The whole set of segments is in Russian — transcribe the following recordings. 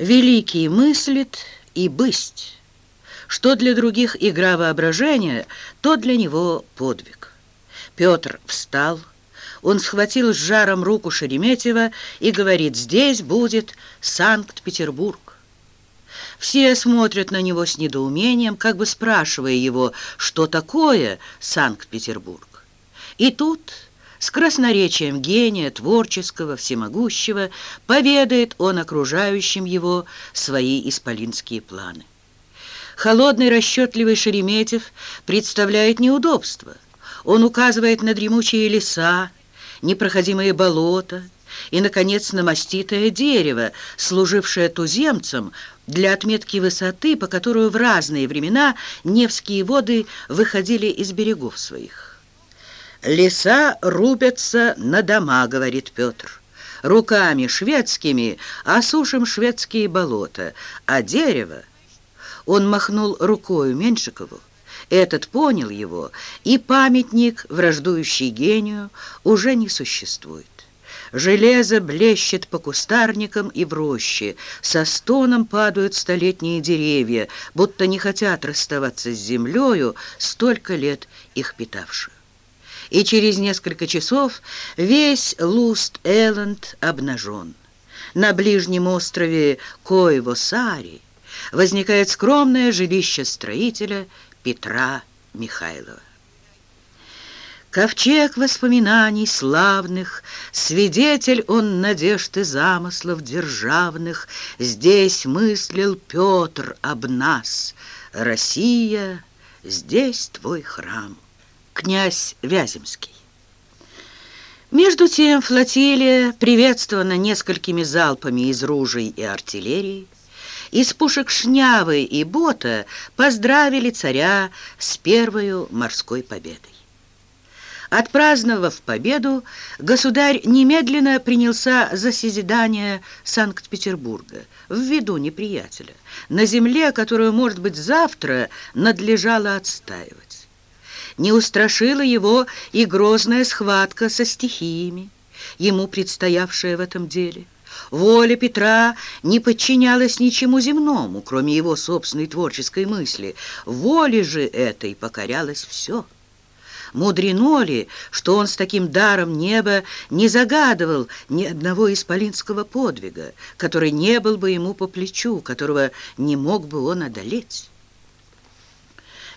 Великий мыслит и бысть. Что для других игра воображения, то для него подвиг. Петр встал, он схватил с жаром руку Шереметьева и говорит, здесь будет Санкт-Петербург. Все смотрят на него с недоумением, как бы спрашивая его, что такое Санкт-Петербург. И тут с красноречием гения, творческого, всемогущего, поведает он окружающим его свои исполинские планы. Холодный, расчетливый Шереметьев представляет неудобства. Он указывает на дремучие леса, непроходимые болота и, наконец, на маститое дерево, служившее туземцам для отметки высоты, по которую в разные времена Невские воды выходили из берегов своих. «Леса рубятся на дома», — говорит Петр. «Руками шведскими осушим шведские болота, а дерево...» Он махнул рукою Меньшикову. Этот понял его, и памятник, враждующий гению, уже не существует. Железо блещет по кустарникам и в роще, со стоном падают столетние деревья, будто не хотят расставаться с землею, столько лет их питавшую и через несколько часов весь Луст-Элленд обнажен. На ближнем острове Коево-Сари возникает скромное жилище строителя Петра Михайлова. Ковчег воспоминаний славных, Свидетель он надежд и замыслов державных, Здесь мыслил Петр об нас, Россия, здесь твой храм князь Вяземский. Между тем флотилия, приветствована несколькими залпами из ружей и артиллерии, из пушек Шнявы и Бота поздравили царя с первой морской победой. Отпраздновав победу, государь немедленно принялся за созидание Санкт-Петербурга в виду неприятеля, на земле, которую, может быть, завтра надлежало отстаивать. Не устрашила его и грозная схватка со стихиями, ему предстоявшая в этом деле. Воля Петра не подчинялась ничему земному, кроме его собственной творческой мысли. Воле же этой покорялось все. Мудрено ли, что он с таким даром неба не загадывал ни одного исполинского подвига, который не был бы ему по плечу, которого не мог бы он одолеть?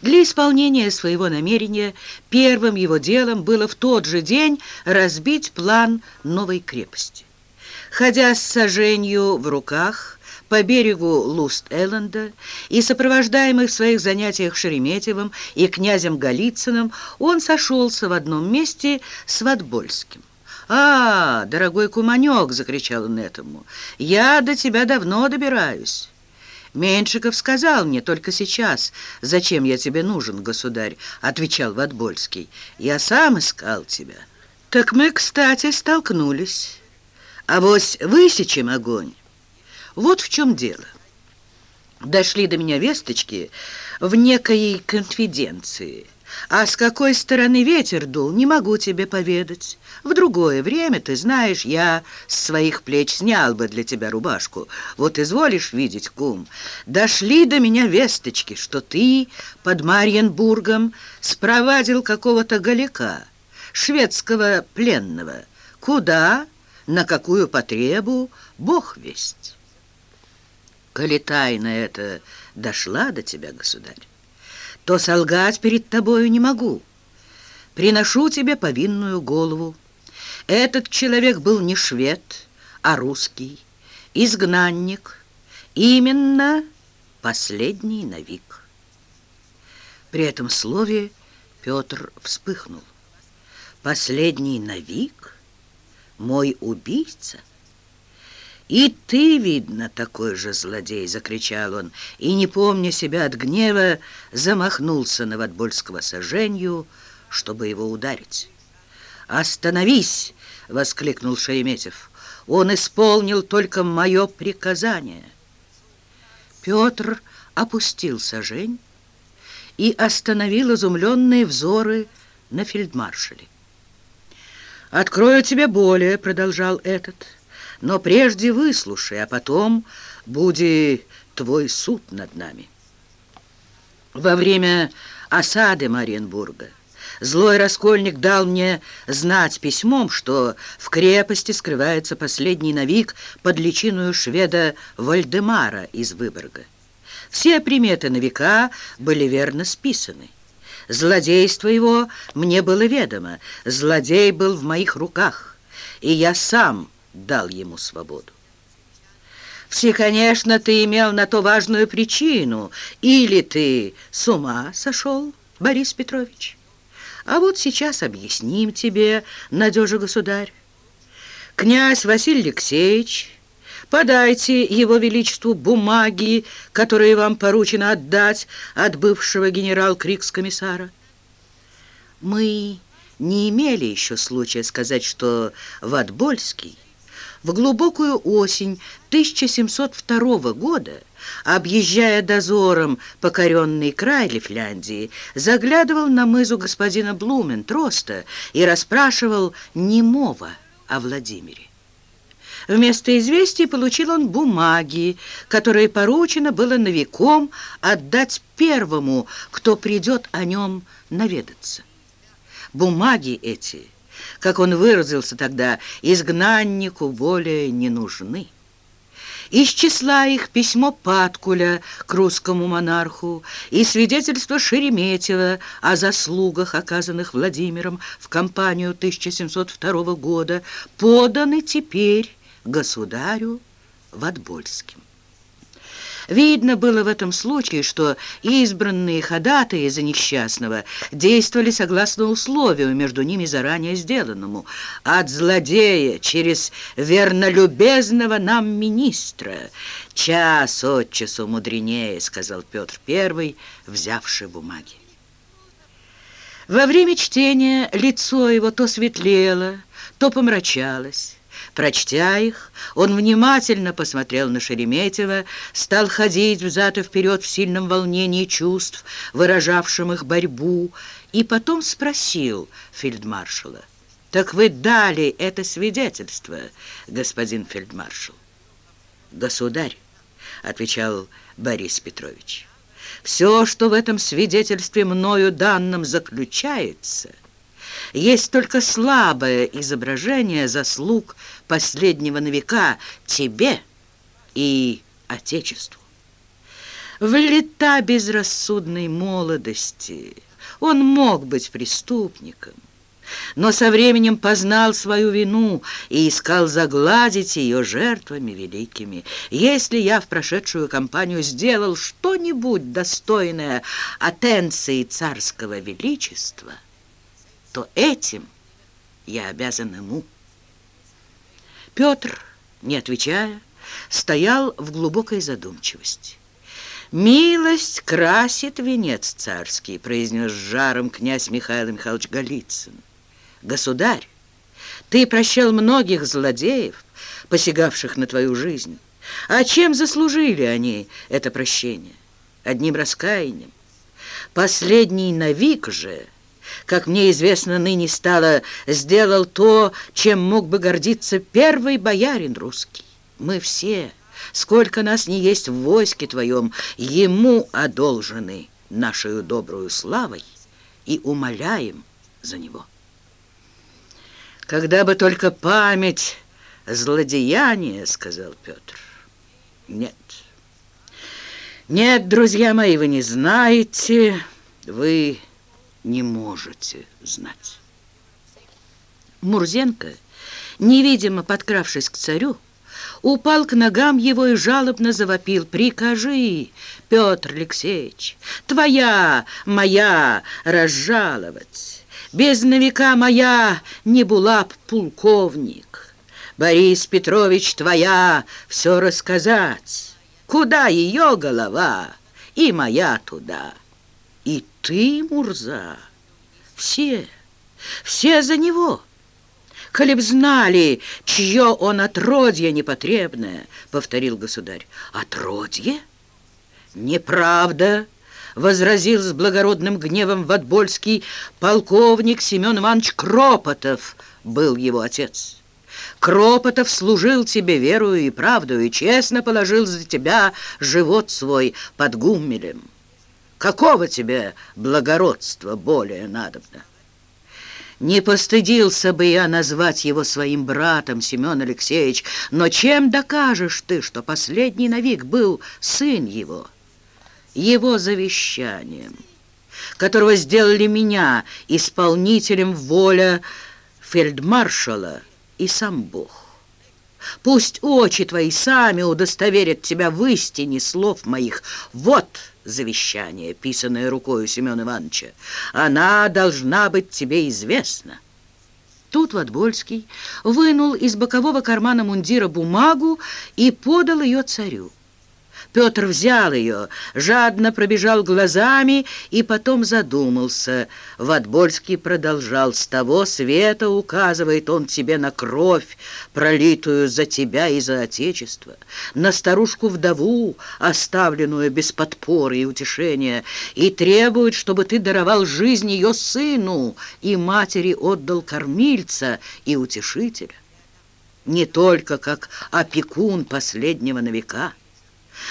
Для исполнения своего намерения первым его делом было в тот же день разбить план новой крепости. Ходя с сожжению в руках по берегу Луст-Элленда и сопровождаемый в своих занятиях Шереметьевым и князем Голицыным, он сошелся в одном месте с Ватбольским. «А, дорогой куманек!» — закричал он этому. «Я до тебя давно добираюсь». «Меньшиков сказал мне только сейчас, зачем я тебе нужен, государь», — отвечал Ватбольский. «Я сам искал тебя». «Так мы, кстати, столкнулись. А вось высечем огонь. Вот в чем дело. Дошли до меня весточки в некой конфиденции». А с какой стороны ветер дул, не могу тебе поведать. В другое время, ты знаешь, я с своих плеч снял бы для тебя рубашку. Вот изволишь видеть, кум, дошли до меня весточки, что ты под Марьенбургом спровадил какого-то галика, шведского пленного. Куда, на какую потребу, бог весть. Коли тайна эта дошла до тебя, государь, то солгать перед тобою не могу. Приношу тебе повинную голову. Этот человек был не швед, а русский, изгнанник, именно последний навик. При этом слове Петр вспыхнул. Последний навик? Мой убийца? «И ты, видно, такой же злодей!» — закричал он, и, не помня себя от гнева, замахнулся на Ватбольского сожжению, чтобы его ударить. «Остановись!» — воскликнул Шереметьев. «Он исполнил только мое приказание». Петр опустил сожень и остановил изумленные взоры на фельдмаршале. «Открою тебе более», — продолжал этот, — Но прежде выслушай, а потом будет твой суд над нами. Во время осады Мариенбурга злой раскольник дал мне знать письмом, что в крепости скрывается последний навик под личиную шведа Вальдемара из Выборга. Все приметы навика были верно списаны. Злодейство его мне было ведомо, злодей был в моих руках, и я сам дал ему свободу. Все, конечно, ты имел на то важную причину. Или ты с ума сошел, Борис Петрович? А вот сейчас объясним тебе, надежа государь. Князь Василий Алексеевич, подайте его величеству бумаги, которые вам поручено отдать от бывшего генерал-крикс-комиссара. Мы не имели еще случая сказать, что Ватбольский в глубокую осень 1702 года, объезжая дозором покоренный край Лифляндии, заглядывал на мызу господина Блумен Троста и расспрашивал немого о Владимире. Вместо известий получил он бумаги, которые поручено было новиком отдать первому, кто придет о нем наведаться. Бумаги эти – как он выразился тогда, изгнаннику более не нужны. Из числа их письмо Паткуля к русскому монарху и свидетельство Шереметьева о заслугах, оказанных Владимиром в кампанию 1702 года, поданы теперь государю Ватбольским. Видно было в этом случае, что избранные ходатаи за несчастного действовали согласно условию между ними заранее сделанному. От злодея через вернолюбезного нам министра. Час от часу мудренее, сказал Петр I, взявший бумаги. Во время чтения лицо его то светлело, то помрачалось. Прочтя их, он внимательно посмотрел на Шереметьева, стал ходить взад и вперед в сильном волнении чувств, выражавшим их борьбу, и потом спросил фельдмаршала, «Так вы дали это свидетельство, господин фельдмаршал?» «Государь», — отвечал Борис Петрович, «все, что в этом свидетельстве мною данным заключается — есть только слабое изображение заслуг последнего на века тебе и Отечеству. В лета безрассудной молодости он мог быть преступником, но со временем познал свою вину и искал загладить ее жертвами великими. Если я в прошедшую кампанию сделал что-нибудь достойное атенции царского величества, то этим я обязан ему. Петр, не отвечая, стоял в глубокой задумчивости. «Милость красит венец царский», — произнес жаром князь Михаил Михайлович Голицын. «Государь, ты прощал многих злодеев, посягавших на твою жизнь. А чем заслужили они это прощение? Одним раскаянием. Последний навик же как мне известно ныне стало, сделал то, чем мог бы гордиться первый боярин русский. Мы все, сколько нас не есть в войске твоем, ему одолжены нашей добрую славой и умоляем за него. Когда бы только память злодеяния, сказал Петр. Нет, нет, друзья мои, вы не знаете, вы не можете знать. Мурзенко, невидимо подкравшись к царю, упал к ногам его и жалобно завопил. «Прикажи, Петр Алексеевич, твоя, моя разжаловать. Без новика моя не была б полковник. Борис Петрович, твоя все рассказать. Куда ее голова, и моя туда». Ты, Мурза, все, все за него. Коли б знали, чье он отродье непотребное, повторил государь. Отродье? Неправда, возразил с благородным гневом Ватбольский, полковник Семен Иванович Кропотов был его отец. Кропотов служил тебе верою и правдою и честно положил за тебя живот свой под гуммелем. Какого тебе благородства более надобно? Не постыдился бы я назвать его своим братом, Семен Алексеевич, но чем докажешь ты, что последний навик был сын его? Его завещанием, которого сделали меня исполнителем воля фельдмаршала и сам Бог. Пусть очи твои сами удостоверят тебя в истине слов моих. Вот завещание, писанное рукою Семена Ивановича. Она должна быть тебе известна. Тут Ватбольский вынул из бокового кармана мундира бумагу и подал ее царю. Петр взял ее, жадно пробежал глазами и потом задумался. Ватбольский продолжал. «С того света указывает он тебе на кровь, пролитую за тебя и за Отечество, на старушку-вдову, оставленную без подпоры и утешения, и требует, чтобы ты даровал жизнь ее сыну и матери отдал кормильца и утешителя. Не только как опекун последнего на века,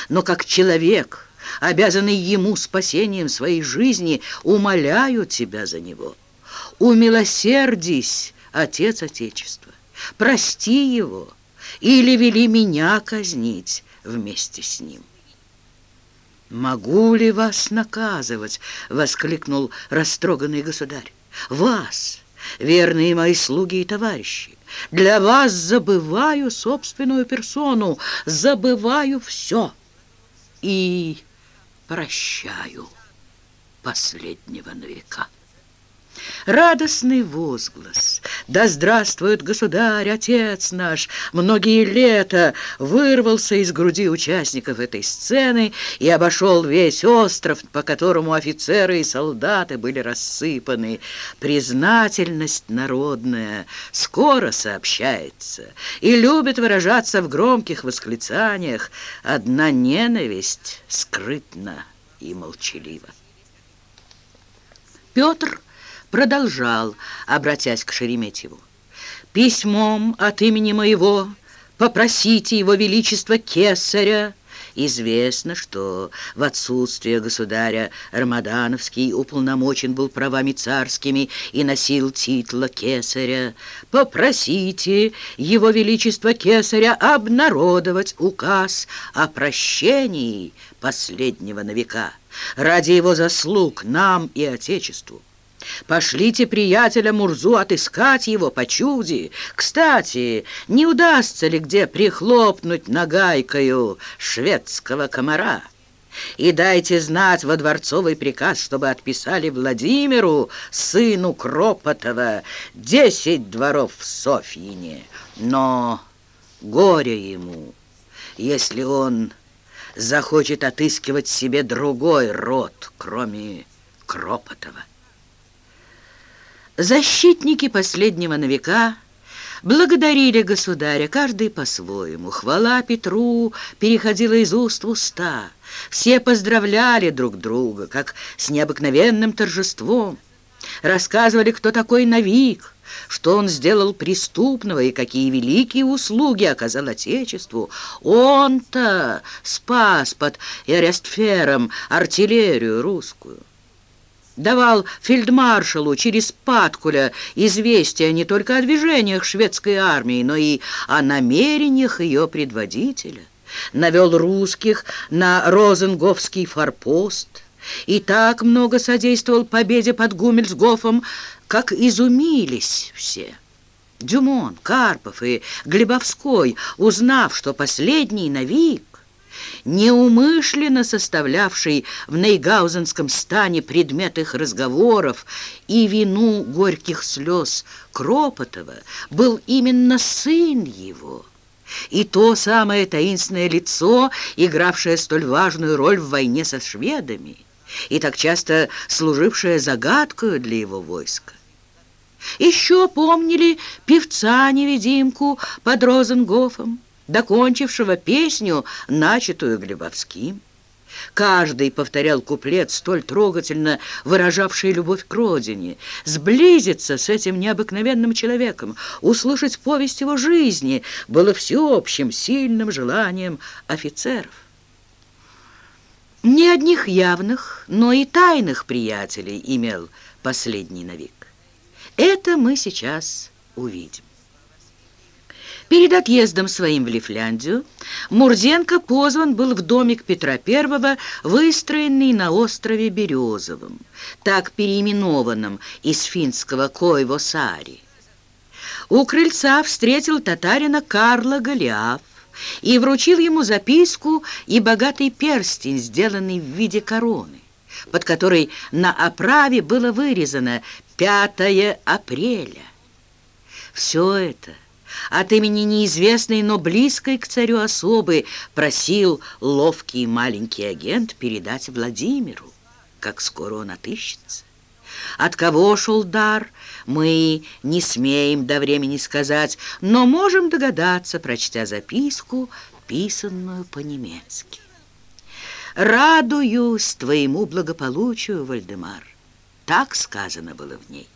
но как человек, обязанный ему спасением своей жизни, умоляю тебя за него. Умилосердись, Отец Отечества, прости его, или вели меня казнить вместе с ним. «Могу ли вас наказывать?» — воскликнул растроганный государь. «Вас, верные мои слуги и товарищи, для вас забываю собственную персону, забываю все и прощаю последнего на века. Радостный возглас «Да здравствует государь, отец наш!» многие лета вырвался из груди участников этой сцены и обошел весь остров, по которому офицеры и солдаты были рассыпаны. Признательность народная скоро сообщается и любит выражаться в громких восклицаниях. Одна ненависть скрытна и молчалива. Петр продолжал, обратясь к Шереметьеву. «Письмом от имени моего попросите его величество кесаря Известно, что в отсутствие государя Рамадановский уполномочен был правами царскими и носил титла кесаря. Попросите его величество кесаря обнародовать указ о прощении последнего на века ради его заслуг нам и Отечеству. Пошлите приятеля Мурзу отыскать его по чуде. Кстати, не удастся ли где прихлопнуть нагайкою шведского комара? И дайте знать во дворцовый приказ, чтобы отписали Владимиру, сыну Кропотова, десять дворов в Софьине. Но горе ему, если он захочет отыскивать себе другой род, кроме Кропотова. Защитники последнего на века благодарили государя, каждый по-своему. Хвала Петру переходила из уст в уста. Все поздравляли друг друга, как с необыкновенным торжеством. Рассказывали, кто такой Навик, что он сделал преступного и какие великие услуги оказал Отечеству. Он-то спас под Эрестфером артиллерию русскую давал фельдмаршалу через Паткуля известия не только о движениях шведской армии, но и о намерениях ее предводителя, навел русских на Розенговский форпост и так много содействовал победе под Гумельсгофом, как изумились все. Дюмон, Карпов и Глебовской, узнав, что последний навик, неумышленно составлявший в Нейгаузенском стане предмет их разговоров и вину горьких слез Кропотова, был именно сын его. И то самое таинственное лицо, игравшее столь важную роль в войне со шведами, и так часто служившее загадкой для его войска. Еще помнили певца-невидимку под Розенгофом, докончившего песню, начатую Глебовским. Каждый повторял куплет, столь трогательно выражавший любовь к родине. Сблизиться с этим необыкновенным человеком, услышать повесть его жизни было всеобщим сильным желанием офицеров. Не одних явных, но и тайных приятелей имел последний навик. Это мы сейчас увидим. Перед отъездом своим в Лифляндию Мурзенко позван был в домик Петра I, выстроенный на острове Березовом, так переименованном из финского Койвосари. У крыльца встретил татарина Карла Голиаф и вручил ему записку и богатый перстень, сделанный в виде короны, под которой на оправе было вырезано «5 апреля». Все это от имени неизвестной, но близкой к царю особы просил ловкий маленький агент передать Владимиру, как скоро он отыщется. От кого шел дар, мы не смеем до времени сказать, но можем догадаться, прочтя записку, писанную по-немецки. «Радуюсь твоему благополучию, Вальдемар», так сказано было в ней.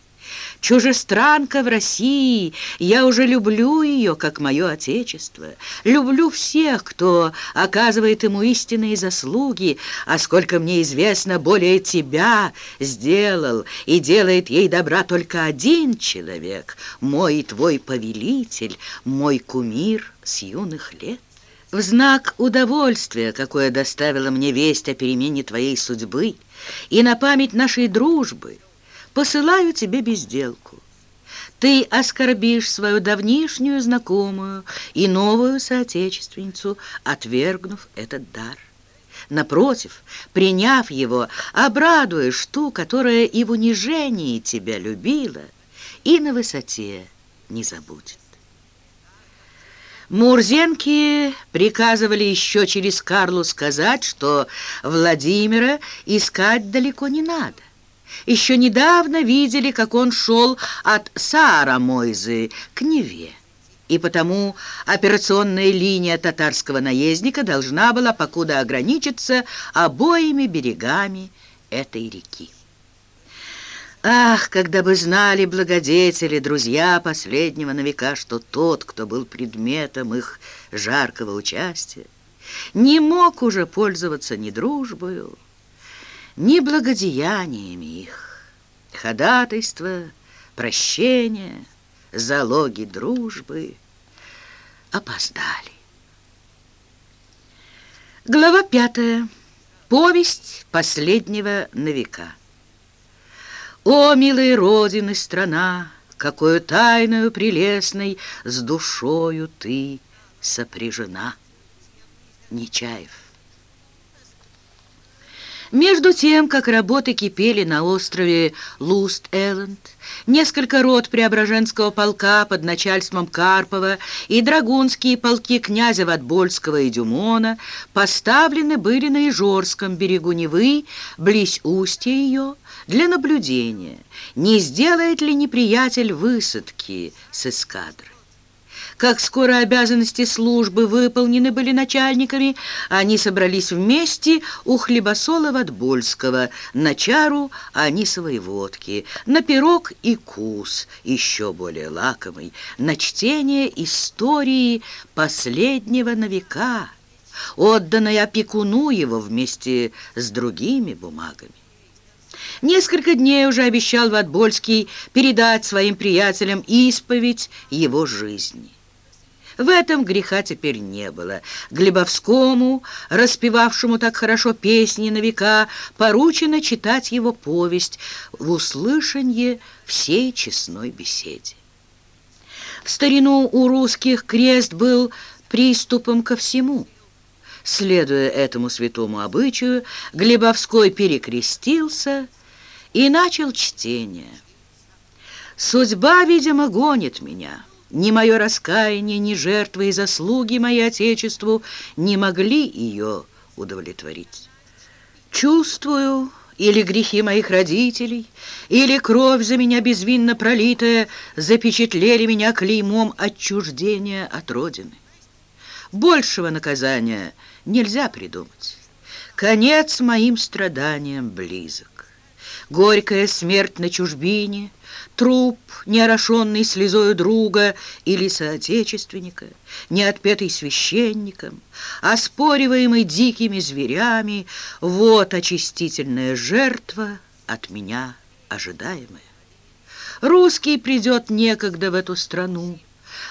Чужестранка в России, я уже люблю ее, как мое отечество. Люблю всех, кто оказывает ему истинные заслуги, а сколько мне известно, более тебя сделал и делает ей добра только один человек, мой твой повелитель, мой кумир с юных лет. В знак удовольствия, какое доставила мне весть о перемене твоей судьбы, и на память нашей дружбы — посылаю тебе безделку. Ты оскорбишь свою давнишнюю знакомую и новую соотечественницу, отвергнув этот дар. Напротив, приняв его, обрадуешь ту, которая и в унижении тебя любила, и на высоте не забудет. Мурзенки приказывали еще через Карлу сказать, что Владимира искать далеко не надо. Еще недавно видели, как он шел от Саара-Мойзы к Неве. И потому операционная линия татарского наездника должна была покуда ограничиться обоими берегами этой реки. Ах, когда бы знали благодетели, друзья последнего на века, что тот, кто был предметом их жаркого участия, не мог уже пользоваться ни дружбою, ни благодеяниями их. Ходатайство, прощение, залоги дружбы опоздали. Глава пятая. Повесть последнего на века. О, милая Родина, страна, Какую тайную прелестной С душою ты сопряжена. Нечаев. Между тем, как работы кипели на острове Луст-Элленд, несколько рот Преображенского полка под начальством Карпова и драгунские полки князя Ватбольского и Дюмона поставлены были на Ижорском берегу Невы, близ устья ее, для наблюдения, не сделает ли неприятель высадки с эскадры. Как скоро обязанности службы выполнены были начальниками, они собрались вместе у хлебосола Ватбольского на чару анисовой водки, на пирог и кус, еще более лакомый, на чтение истории последнего на века, отданной опекуну его вместе с другими бумагами. Несколько дней уже обещал Ватбольский передать своим приятелям исповедь его жизни. В этом греха теперь не было. Глебовскому, распевавшему так хорошо песни на века, поручено читать его повесть в услышанье всей честной беседе. В старину у русских крест был приступом ко всему. Следуя этому святому обычаю, Глебовской перекрестился и начал чтение. «Судьба, видимо, гонит меня». Ни мое раскаяние, ни жертвы и заслуги мои Отечеству не могли ее удовлетворить. Чувствую, или грехи моих родителей, или кровь за меня безвинно пролитая запечатлели меня клеймом отчуждения от Родины. Большего наказания нельзя придумать. Конец моим страданиям близок. Горькая смерть на чужбине, Труп, не орошенный слезою друга или соотечественника, не отпетый священником, оспориваемый дикими зверями, вот очистительная жертва от меня ожидаемая. Русский придет некогда в эту страну,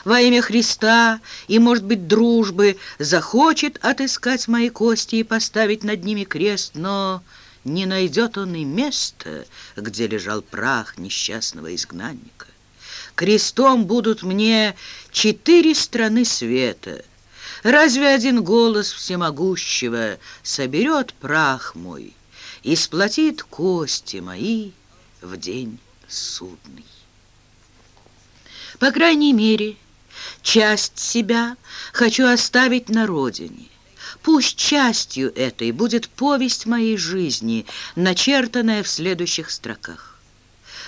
во имя Христа и, может быть, дружбы, захочет отыскать мои кости и поставить над ними крест, но не найдет он и места, где лежал прах несчастного изгнанника. Крестом будут мне четыре страны света. Разве один голос всемогущего соберет прах мой и сплотит кости мои в день судный? По крайней мере, часть себя хочу оставить на родине. Пусть частью этой будет повесть моей жизни, начертанная в следующих строках.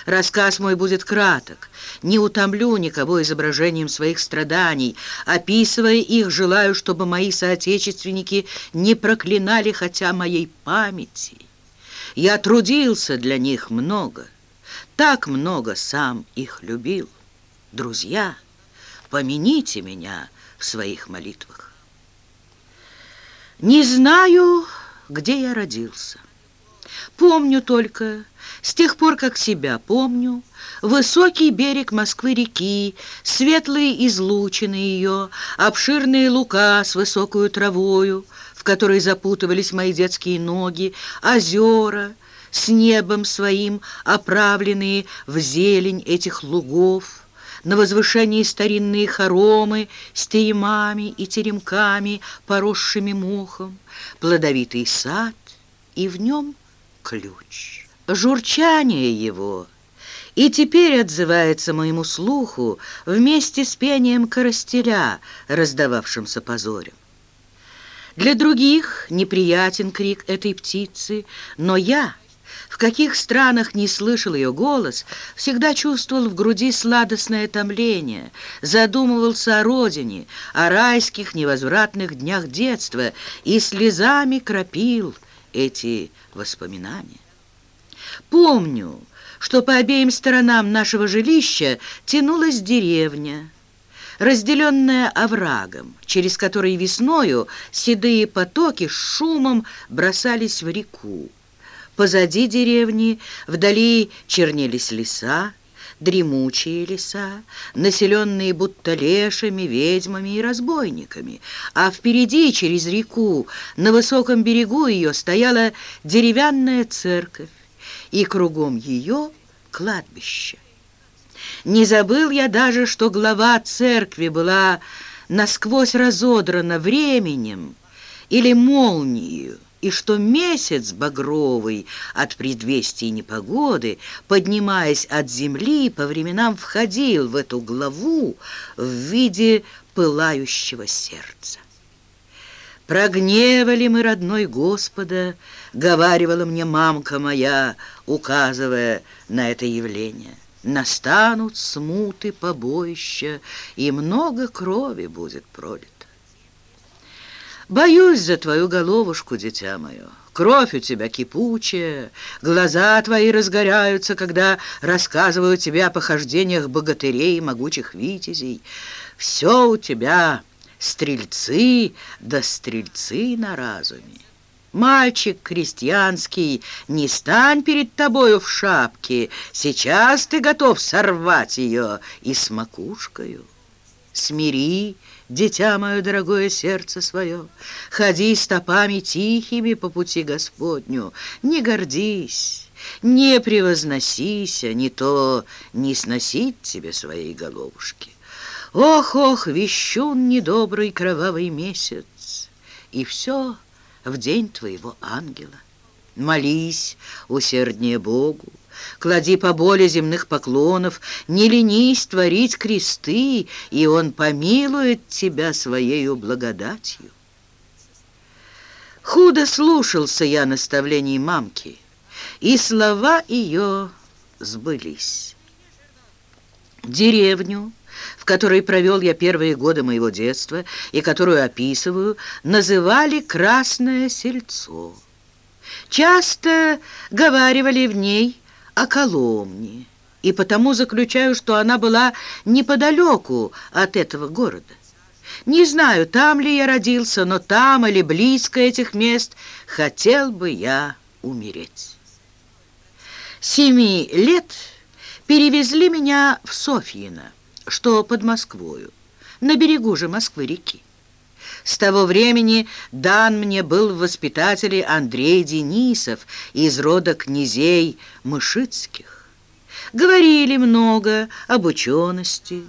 Рассказ мой будет краток, не утомлю никого изображением своих страданий, описывая их, желаю, чтобы мои соотечественники не проклинали хотя моей памяти. Я трудился для них много, так много сам их любил. Друзья, помяните меня в своих молитвах. Не знаю, где я родился. Помню только, с тех пор, как себя помню, высокий берег Москвы-реки, светлые излучины ее, обширные лука с высокую травою, в которой запутывались мои детские ноги, озера, с небом своим, оправленные в зелень этих лугов, на возвышении старинные хоромы с теремами и теремками, поросшими мохом, плодовитый сад, и в нем ключ. Журчание его и теперь отзывается моему слуху вместе с пением коростеля, раздававшимся позорем. Для других неприятен крик этой птицы, но я — в каких странах не слышал ее голос, всегда чувствовал в груди сладостное томление, задумывался о родине, о райских невозвратных днях детства и слезами кропил эти воспоминания. Помню, что по обеим сторонам нашего жилища тянулась деревня, разделенная оврагом, через который весною седые потоки с шумом бросались в реку. Позади деревни вдали чернелись леса, дремучие леса, населенные будто лешами, ведьмами и разбойниками, а впереди, через реку, на высоком берегу ее стояла деревянная церковь, и кругом ее кладбище. Не забыл я даже, что глава церкви была насквозь разодрана временем или молнией, и что месяц багровый от предвестий непогоды, поднимаясь от земли, по временам входил в эту главу в виде пылающего сердца. «Прогневали мы, родной Господа», — говаривала мне мамка моя, указывая на это явление. «Настанут смуты, побоища, и много крови будет пролито». Боюсь за твою головушку, дитя мое. Кровь у тебя кипучая, глаза твои разгоряются, когда рассказываю тебе о похождениях богатырей и могучих витязей. Все у тебя стрельцы да стрельцы на разуме. Мальчик крестьянский, не стань перед тобою в шапке, сейчас ты готов сорвать ее и с макушкою. Смири, дитя мое дорогое сердце свое, ходи стопами тихими по пути Господню, не гордись, не превозносися, не то не сносить тебе своей головушки. Ох, ох, вещун недобрый кровавый месяц, и все в день твоего ангела. Молись усерднее Богу, клади поболе земных поклонов, не ленись творить кресты, и Он помилует тебя своею благодатью. Худо слушался я наставлений мамки, и слова ее сбылись. Деревню, в которой провел я первые годы моего детства и которую описываю, называли «Красное сельцо». Часто говаривали в ней о Коломне, и потому заключаю, что она была неподалеку от этого города. Не знаю, там ли я родился, но там или близко этих мест хотел бы я умереть. Семи лет перевезли меня в Софьино, что под Москвою, на берегу же Москвы-реки. С того времени дан мне был в воспитателе Андрей Денисов из рода князей Мышицких. Говорили много об учености,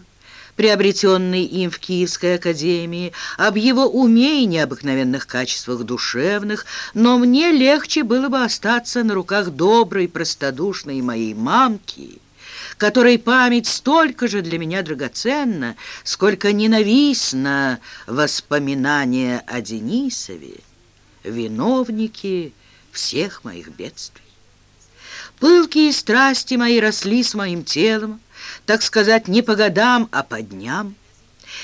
приобретенной им в Киевской академии, об его уме и необыкновенных качествах душевных, но мне легче было бы остаться на руках доброй, простодушной моей мамки, которой память столько же для меня драгоценна, сколько ненавистно воспоминания о Денисове, виновники всех моих бедствий. Пылкие страсти мои росли с моим телом, так сказать, не по годам, а по дням.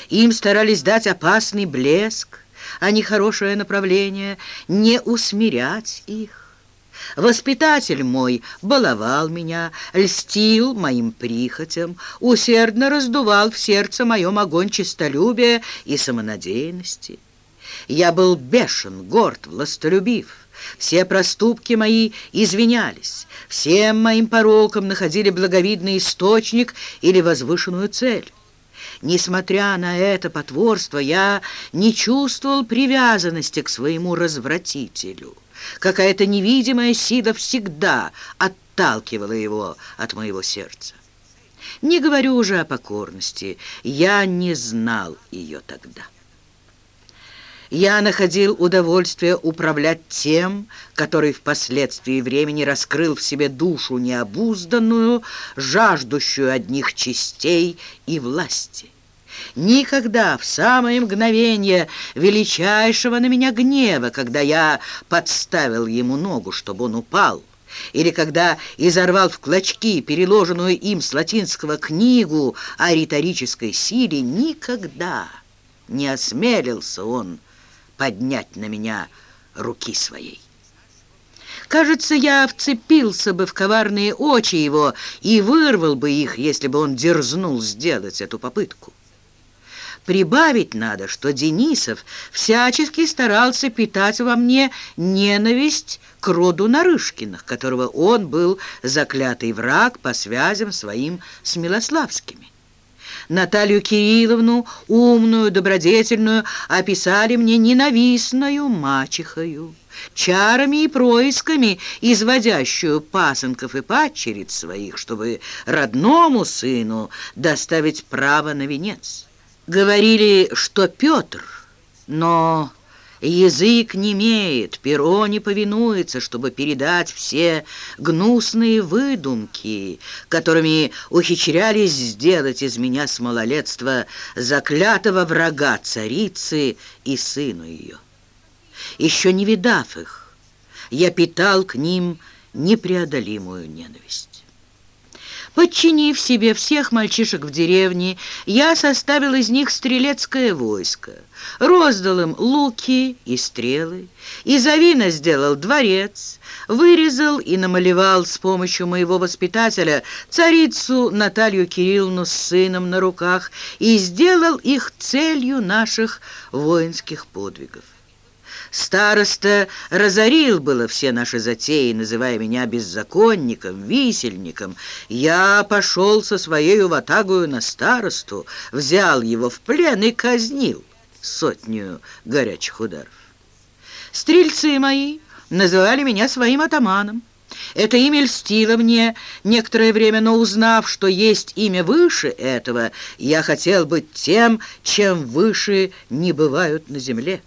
Им старались дать опасный блеск, а не хорошее направление, не усмирять их. Воспитатель мой баловал меня, льстил моим прихотям, усердно раздувал в сердце моем огонь честолюбия и самонадеянности. Я был бешен, горд, властолюбив. Все проступки мои извинялись, всем моим порокам находили благовидный источник или возвышенную цель. Несмотря на это потворство, я не чувствовал привязанности к своему развратителю. Какая-то невидимая сила всегда отталкивала его от моего сердца. Не говорю уже о покорности, я не знал ее тогда. Я находил удовольствие управлять тем, который впоследствии времени раскрыл в себе душу необузданную, жаждущую одних частей и власти. Никогда в самое мгновение величайшего на меня гнева, когда я подставил ему ногу, чтобы он упал, или когда изорвал в клочки переложенную им с латинского книгу о риторической силе, никогда не осмелился он поднять на меня руки своей. Кажется, я вцепился бы в коварные очи его и вырвал бы их, если бы он дерзнул сделать эту попытку. Прибавить надо, что Денисов всячески старался питать во мне ненависть к роду Нарышкиных, которого он был заклятый враг по связям своим с Милославскими. Наталью Кирилловну, умную, добродетельную, описали мне ненавистную мачехою, чарами и происками, изводящую пасынков и падчериц своих, чтобы родному сыну доставить право на венец. Говорили, что Петр, но язык не имеет, перо не повинуется, чтобы передать все гнусные выдумки, которыми ухищрялись сделать из меня с малолетства заклятого врага царицы и сыну ее. Еще не видав их, я питал к ним непреодолимую ненависть. Подчинив себе всех мальчишек в деревне, я составил из них стрелецкое войско, роздал им луки и стрелы, из авина сделал дворец, вырезал и намалевал с помощью моего воспитателя царицу Наталью Кирилловну с сыном на руках и сделал их целью наших воинских подвигов. Староста разорил было все наши затеи, называя меня беззаконником, висельником. Я пошел со своей ватагою на старосту, взял его в плен и казнил сотню горячих ударов. Стрельцы мои называли меня своим атаманом. Это имя льстило мне некоторое время, но узнав, что есть имя выше этого, я хотел быть тем, чем выше не бывают на земле.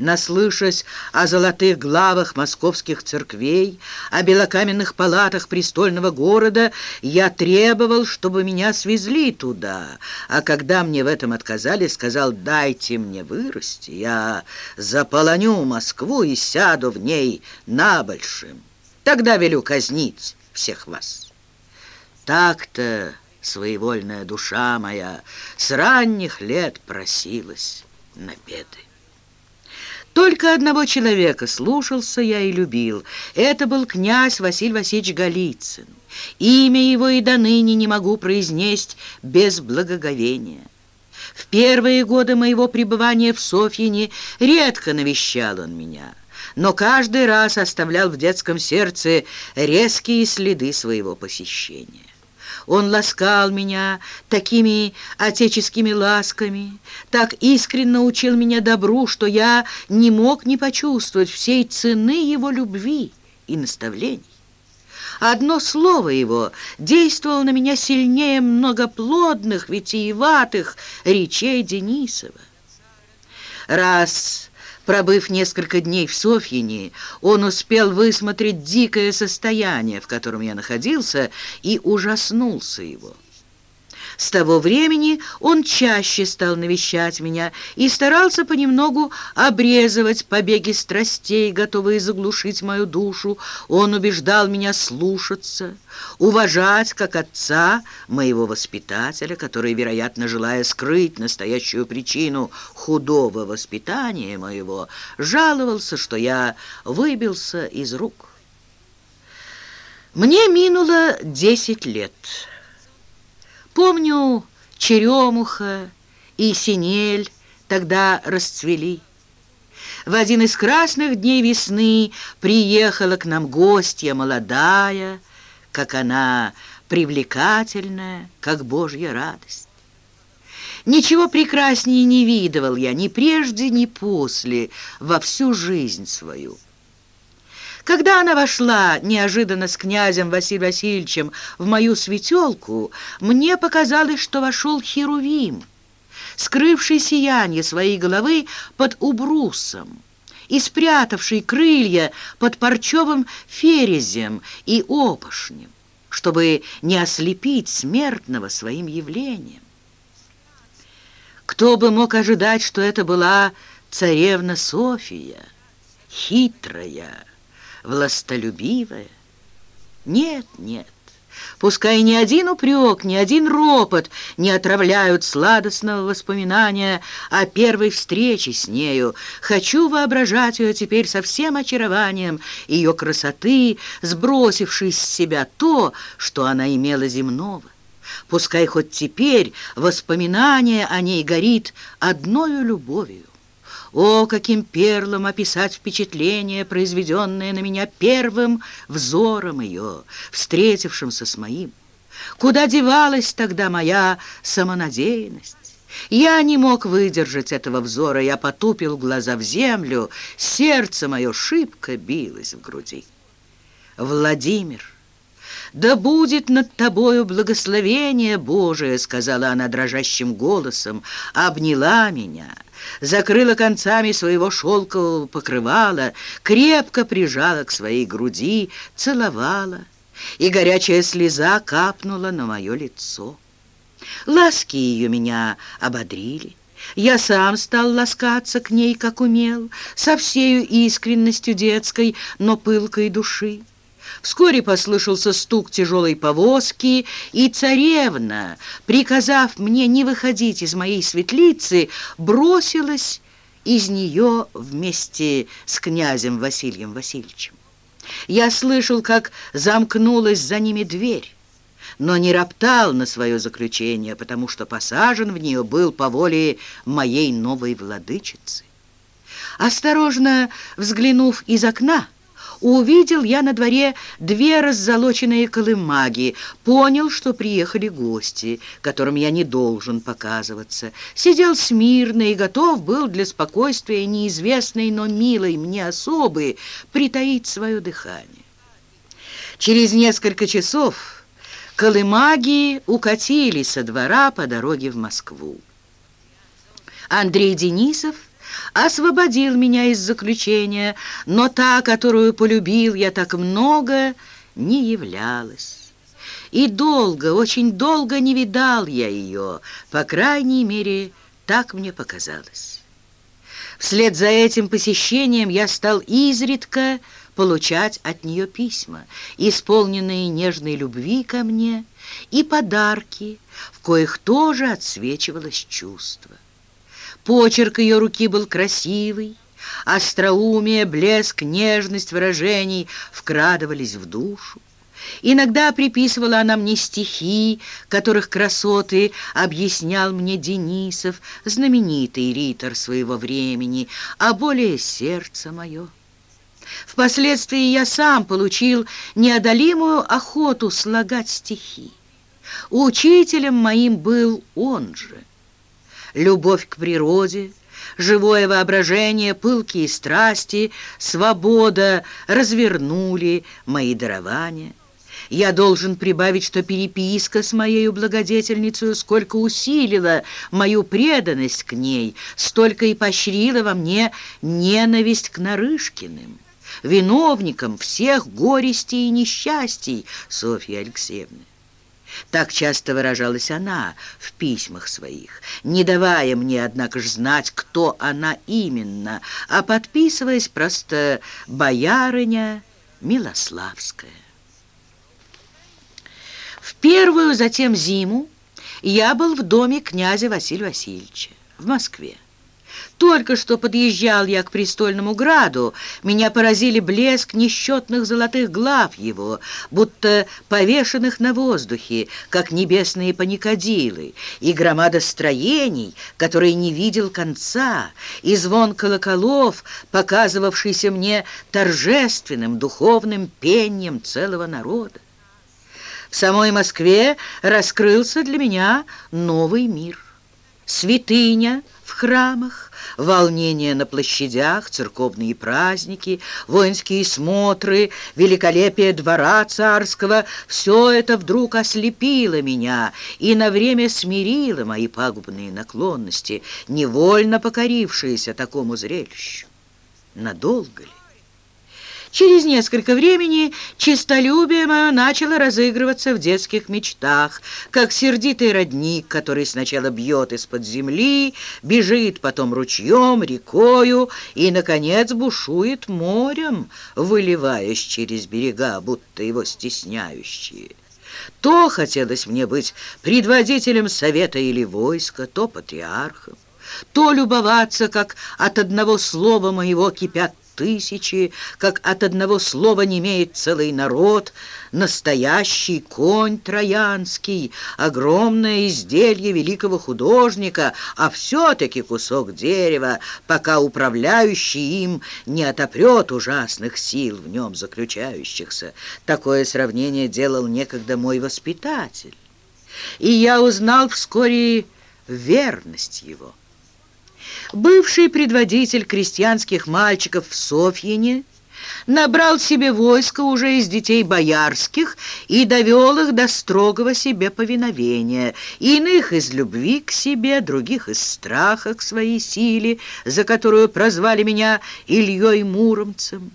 Наслышась о золотых главах московских церквей, о белокаменных палатах престольного города, я требовал, чтобы меня свезли туда, а когда мне в этом отказали, сказал, дайте мне вырасти, я заполоню Москву и сяду в ней на большим. Тогда велю казнить всех вас. Так-то своевольная душа моя с ранних лет просилась на беды. Только одного человека слушался я и любил. Это был князь Василий Васильевич Голицын. Имя его и до ныне не могу произнести без благоговения. В первые годы моего пребывания в Софьине редко навещал он меня, но каждый раз оставлял в детском сердце резкие следы своего посещения. Он ласкал меня такими отеческими ласками, так искренне учил меня добру, что я не мог не почувствовать всей цены его любви и наставлений. Одно слово его действовало на меня сильнее многоплодных, витиеватых речей Денисова. Раз Пробыв несколько дней в Софьине, он успел высмотреть дикое состояние, в котором я находился, и ужаснулся его. С того времени он чаще стал навещать меня и старался понемногу обрезывать побеги страстей, готовые заглушить мою душу. Он убеждал меня слушаться, уважать как отца моего воспитателя, который, вероятно, желая скрыть настоящую причину худого воспитания моего, жаловался, что я выбился из рук. Мне минуло десять лет. Помню, черемуха и синель тогда расцвели. В один из красных дней весны приехала к нам гостья молодая, как она привлекательная, как Божья радость. Ничего прекраснее не видывал я ни прежде, ни после во всю жизнь свою. Когда она вошла неожиданно с князем Василием Васильевичем в мою светелку, мне показалось, что вошел Херувим, скрывший сияние своей головы под убрусом и спрятавший крылья под парчевым ферезем и опошнем, чтобы не ослепить смертного своим явлением. Кто бы мог ожидать, что это была царевна София, хитрая, властолюбивая. Нет, нет, пускай ни один упрек, ни один ропот не отравляют сладостного воспоминания о первой встрече с нею. Хочу воображать ее теперь со всем очарованием ее красоты, сбросившей с себя то, что она имела земного. Пускай хоть теперь воспоминание о ней горит одною любовью. О, каким перлом описать впечатление, произведенное на меня первым взором ее, встретившимся с моим! Куда девалась тогда моя самонадеянность? Я не мог выдержать этого взора, я потупил глаза в землю, сердце мое шибко билось в груди. Владимир! «Да будет над тобою благословение Божие», — сказала она дрожащим голосом, обняла меня, закрыла концами своего шелкового покрывала, крепко прижала к своей груди, целовала, и горячая слеза капнула на мое лицо. Ласки ее меня ободрили. Я сам стал ласкаться к ней, как умел, со всею искренностью детской, но пылкой души. Вскоре послышался стук тяжелой повозки, и царевна, приказав мне не выходить из моей светлицы, бросилась из нее вместе с князем Василием Васильевичем. Я слышал, как замкнулась за ними дверь, но не роптал на свое заключение, потому что посажен в нее был по воле моей новой владычицы. Осторожно взглянув из окна, Увидел я на дворе две раззолоченные колымаги, понял, что приехали гости, которым я не должен показываться. Сидел смирно и готов был для спокойствия неизвестной, но милой мне особы притаить свое дыхание. Через несколько часов колымаги укатили со двора по дороге в Москву. Андрей Денисов освободил меня из заключения, но та, которую полюбил я так много, не являлась. И долго, очень долго не видал я ее, по крайней мере, так мне показалось. Вслед за этим посещением я стал изредка получать от нее письма, исполненные нежной любви ко мне, и подарки, в коих тоже отсвечивалось чувство. Почерк ее руки был красивый, Остроумие, блеск, нежность выражений вкрадывались в душу. Иногда приписывала она мне стихи, которых красоты объяснял мне Денисов, знаменитый ритор своего времени, а более сердце мое. Впоследствии я сам получил неодолимую охоту слагать стихи. Учителем моим был он же. Любовь к природе, живое воображение, пылкие страсти, свобода развернули мои дарования. Я должен прибавить, что переписка с моей благодетельницей сколько усилила мою преданность к ней, столько и поощрила во мне ненависть к Нарышкиным, виновникам всех горестей и несчастий Софьи Алексеевны. Так часто выражалась она в письмах своих, не давая мне, однако же, знать, кто она именно, а подписываясь просто «Боярыня Милославская». В первую затем зиму я был в доме князя Василия Васильевича в Москве. Только что подъезжал я к престольному граду, меня поразили блеск несчетных золотых глав его, будто повешенных на воздухе, как небесные паникадилы, и громада строений, которые не видел конца, и звон колоколов, показывавшийся мне торжественным духовным пением целого народа. В самой Москве раскрылся для меня новый мир. Святыня в храмах, волнение на площадях, церковные праздники, воинские смотры, великолепие двора царского — все это вдруг ослепило меня и на время смирило мои пагубные наклонности, невольно покорившиеся такому зрелищу. Надолго ли? Через несколько времени честолюбие мое начало разыгрываться в детских мечтах, как сердитый родник, который сначала бьет из-под земли, бежит потом ручьем, рекою и, наконец, бушует морем, выливаясь через берега, будто его стесняющие. То хотелось мне быть предводителем совета или войска, то патриархом, то любоваться, как от одного слова моего кипят тысячи, как от одного слова не имеет целый народ, настоящий конь троянский, огромное изделие великого художника, а все-таки кусок дерева, пока управляющий им не отопрет ужасных сил в нем заключающихся. Такое сравнение делал некогда мой воспитатель. И я узнал вскоре верность его. Бывший предводитель крестьянских мальчиков в Софьине набрал себе войско уже из детей боярских и довел их до строгого себе повиновения, иных из любви к себе, других из страха к своей силе, за которую прозвали меня Ильей Муромцем.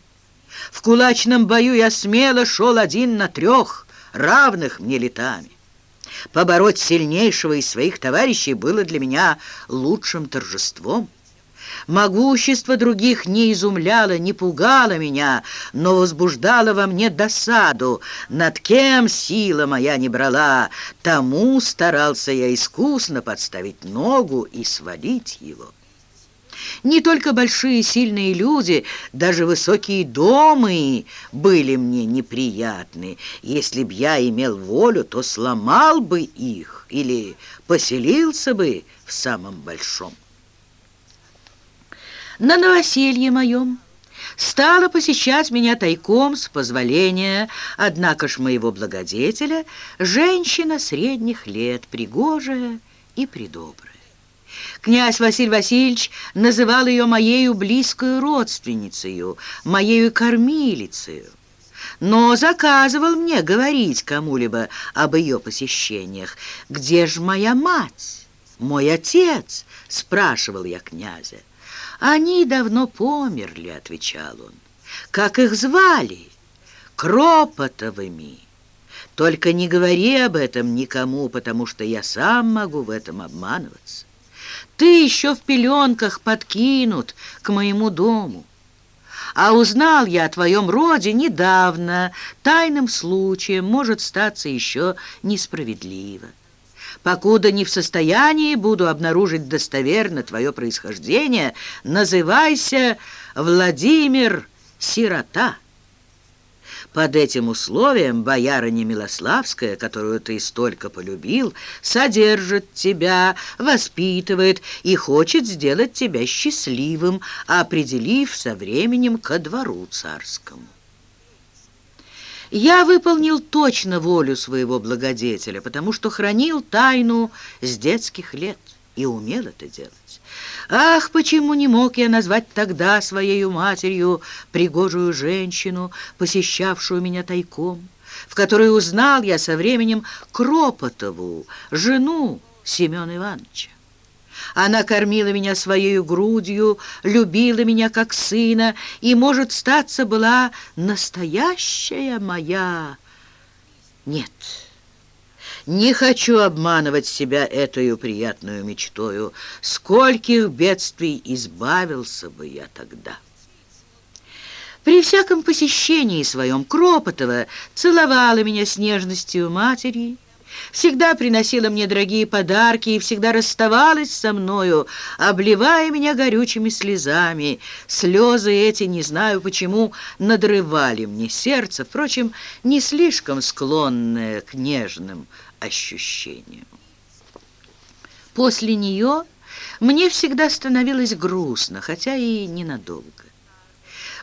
В кулачном бою я смело шел один на трех, равных мне летами. Побороть сильнейшего из своих товарищей было для меня лучшим торжеством. Могущество других не изумляло, не пугало меня, но возбуждало во мне досаду. Над кем сила моя не брала, тому старался я искусно подставить ногу и свалить его. Не только большие сильные люди, даже высокие домы были мне неприятны. Если б я имел волю, то сломал бы их или поселился бы в самом большом. На новоселье моем стала посещать меня тайком с позволения, однако ж моего благодетеля, женщина средних лет, пригожая и придобрая. Князь Василий Васильевич называл ее моею близкою родственницею, моею кормилицею, но заказывал мне говорить кому-либо об ее посещениях. «Где же моя мать? Мой отец?» — спрашивал я князя. «Они давно померли», — отвечал он. «Как их звали?» «Кропотовыми». «Только не говори об этом никому, потому что я сам могу в этом обманываться». Ты еще в пеленках подкинут к моему дому. А узнал я о твоем роде недавно, тайным случаем, может статься еще несправедливо. Покуда не в состоянии буду обнаружить достоверно твое происхождение, называйся Владимир Сирота». Под этим условием боярыня Милославская, которую ты столько полюбил, содержит тебя, воспитывает и хочет сделать тебя счастливым, определив со временем ко двору царскому. Я выполнил точно волю своего благодетеля, потому что хранил тайну с детских лет и умел это делать. Ах, почему не мог я назвать тогда своей матерью пригожую женщину, посещавшую меня тайком, в которой узнал я со временем Кропотову, жену Семена Ивановича. Она кормила меня своей грудью, любила меня как сына и, может, статься была настоящая моя. Нет, не хочу обманывать себя этой приятную мечтою. Скольких бедствий избавился бы я тогда. При всяком посещении своем Кропотова целовала меня с нежностью матери, всегда приносила мне дорогие подарки и всегда расставалась со мною, обливая меня горючими слезами. Слезы эти, не знаю почему, надрывали мне сердце, впрочем, не слишком склонное к нежным ощущениям. После нее мне всегда становилось грустно, хотя и ненадолго.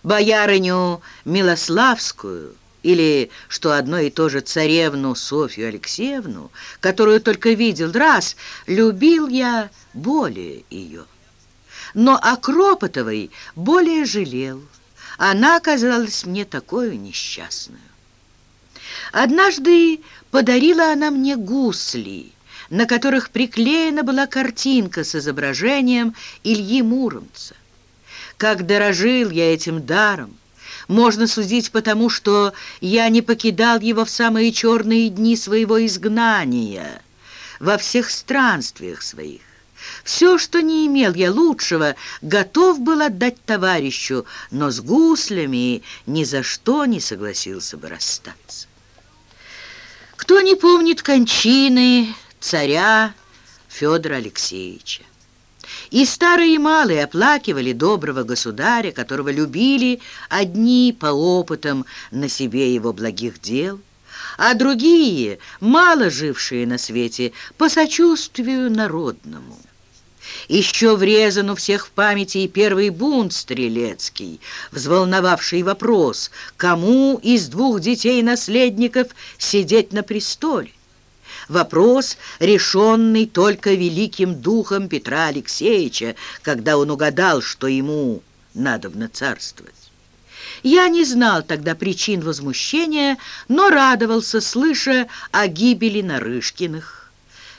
Боярыню Милославскую или, что одно и то же, царевну Софью Алексеевну, которую только видел раз, любил я более ее. Но о более жалел. Она оказалась мне такой несчастную. Однажды подарила она мне гусли, на которых приклеена была картинка с изображением Ильи Муромца. Как дорожил я этим даром, можно судить потому, что я не покидал его в самые черные дни своего изгнания, во всех странствиях своих. Все, что не имел я лучшего, готов был отдать товарищу, но с гуслями ни за что не согласился бы расстаться. Кто не помнит кончины царя Федора Алексеевича? И старые и малые оплакивали доброго государя, которого любили одни по опытам на себе его благих дел, а другие, мало жившие на свете, по сочувствию народному. Еще врезан у всех в памяти и первый бунт стрелецкий, взволновавший вопрос, кому из двух детей-наследников сидеть на престоле. Вопрос, решенный только великим духом Петра Алексеевича, когда он угадал, что ему надобно царствовать. Я не знал тогда причин возмущения, но радовался, слыша о гибели Нарышкиных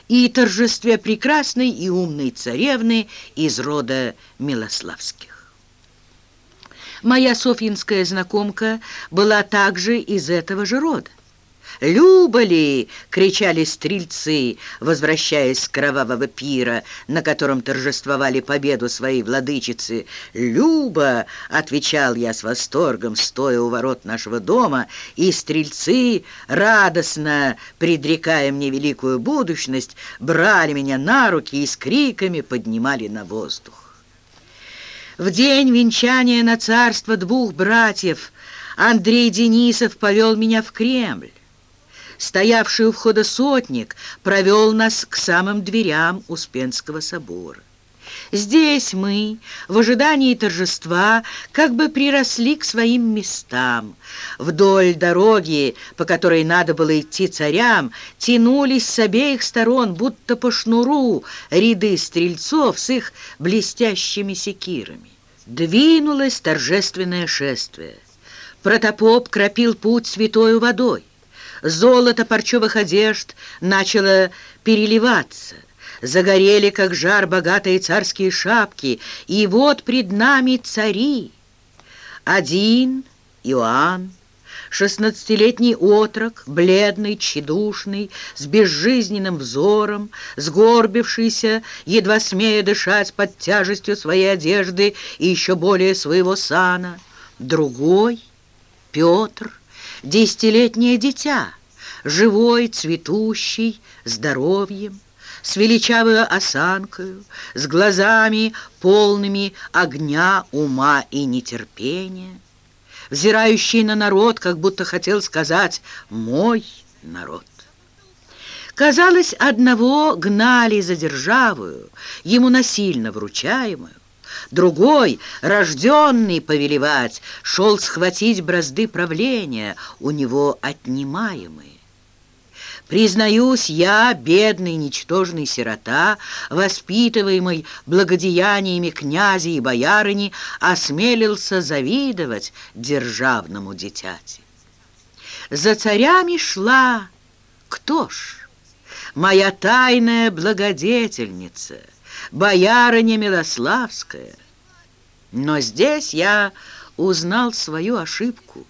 и торжестве прекрасной и умной царевны из рода Милославских. Моя софьинская знакомка была также из этого же рода. «Люба ли!» — кричали стрельцы, возвращаясь с кровавого пира, на котором торжествовали победу своей владычицы. «Люба!» — отвечал я с восторгом, стоя у ворот нашего дома, и стрельцы, радостно предрекая мне великую будущность, брали меня на руки и с криками поднимали на воздух. В день венчания на царство двух братьев Андрей Денисов повел меня в Кремль. Стоявший у входа сотник провел нас к самым дверям Успенского собора. Здесь мы, в ожидании торжества, как бы приросли к своим местам. Вдоль дороги, по которой надо было идти царям, тянулись с обеих сторон, будто по шнуру, ряды стрельцов с их блестящими секирами. Двинулось торжественное шествие. Протопоп кропил путь святою водой. Золото парчевых одежд начало переливаться. Загорели, как жар, богатые царские шапки. И вот пред нами цари. Один Иоанн, шестнадцатилетний отрок, бледный, тщедушный, с безжизненным взором, сгорбившийся, едва смея дышать под тяжестью своей одежды и еще более своего сана. Другой — Петр — десятилетнее дитя, живой, цветущий, здоровьем, с величавой осанкою, с глазами, полными огня, ума и нетерпения, взирающий на народ, как будто хотел сказать «мой народ». Казалось, одного гнали за державую, ему насильно вручаемую, Другой, рожденный повелевать, шел схватить бразды правления, у него отнимаемые. Признаюсь, я, бедный, ничтожный сирота, воспитываемый благодеяниями князя и боярыни, осмелился завидовать державному дитяти. За царями шла кто ж? Моя тайная благодетельница, боярыня Милославская. Но здесь я узнал свою ошибку.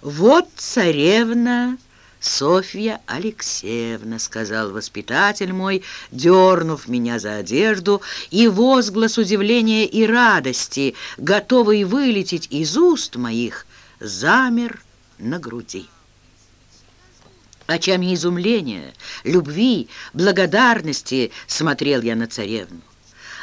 Вот царевна Софья Алексеевна, сказал воспитатель мой, дернув меня за одежду, и возглас удивления и радости, готовый вылететь из уст моих, замер на груди. Очами изумления, любви, благодарности смотрел я на царевну.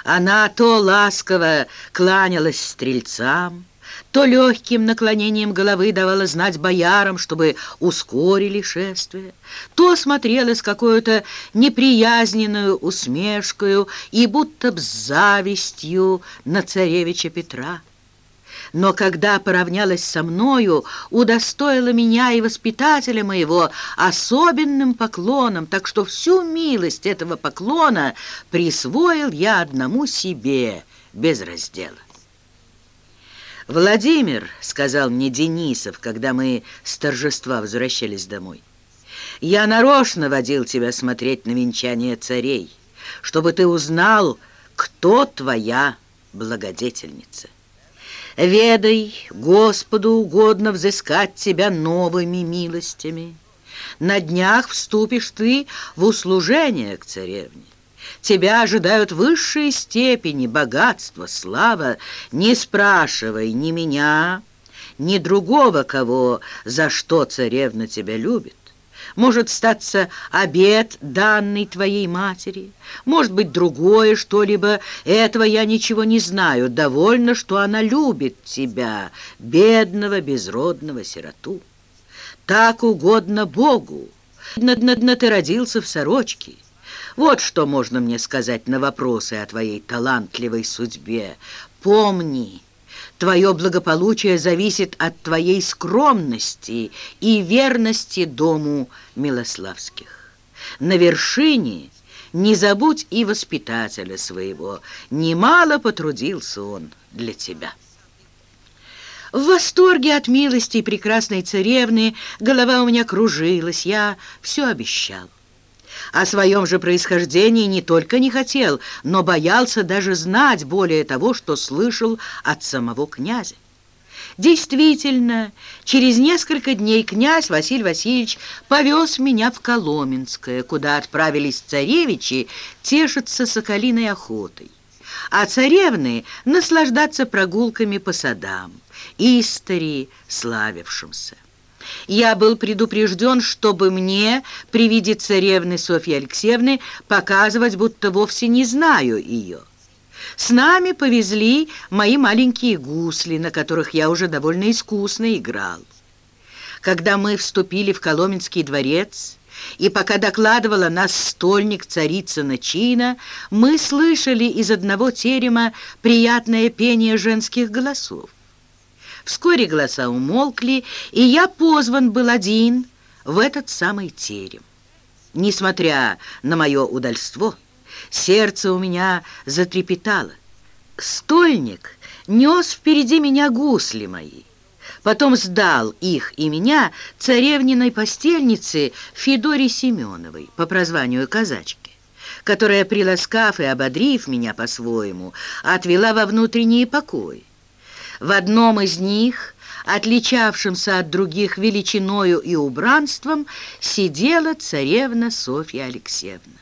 Она то ласково кланялась стрельцам, то легким наклонением головы давала знать боярам, чтобы ускорили шествие, то смотрела с какой-то неприязненную усмешкою и будто б завистью на царевича Петра. Но когда поравнялась со мною, удостоила меня и воспитателя моего особенным поклоном, так что всю милость этого поклона присвоил я одному себе без раздела. «Владимир», — сказал мне Денисов, когда мы с торжества возвращались домой, «я нарочно водил тебя смотреть на венчание царей, чтобы ты узнал, кто твоя благодетельница. Ведай, Господу угодно взыскать тебя новыми милостями. На днях вступишь ты в услужение к царевне. Тебя ожидают высшие степени, богатство, слава. Не спрашивай ни меня, ни другого кого, за что царевна тебя любит. Может статься обед, данный твоей матери, может быть другое что-либо. Этого я ничего не знаю. Довольно, что она любит тебя, бедного, безродного сироту. Так угодно Богу. Видно, ты родился в сорочке. Вот что можно мне сказать на вопросы о твоей талантливой судьбе. Помни, твое благополучие зависит от твоей скромности и верности дому Милославских. На вершине не забудь и воспитателя своего. Немало потрудился он для тебя». В восторге от милости прекрасной царевны голова у меня кружилась, я все обещал. О своем же происхождении не только не хотел, но боялся даже знать более того, что слышал от самого князя. Действительно, через несколько дней князь Василий Васильевич повез меня в Коломенское, куда отправились царевичи тешиться соколиной охотой, а царевны наслаждаться прогулками по садам, истории славившимся. Я был предупрежден, чтобы мне при виде царевны Софьи Алексеевны показывать, будто вовсе не знаю ее. С нами повезли мои маленькие гусли, на которых я уже довольно искусно играл. Когда мы вступили в Коломенский дворец, и пока докладывала нас стольник царицына Чина, мы слышали из одного терема приятное пение женских голосов. Вскоре голоса умолкли, и я позван был один в этот самый терем. Несмотря на мое удальство, сердце у меня затрепетало. Стольник нес впереди меня гусли мои. Потом сдал их и меня царевниной постельнице Федоре Семеновой по прозванию казачки, которая, приласкав и ободрив меня по-своему, отвела во внутренние покои. В одном из них, отличавшемся от других величиною и убранством, сидела царевна Софья Алексеевна.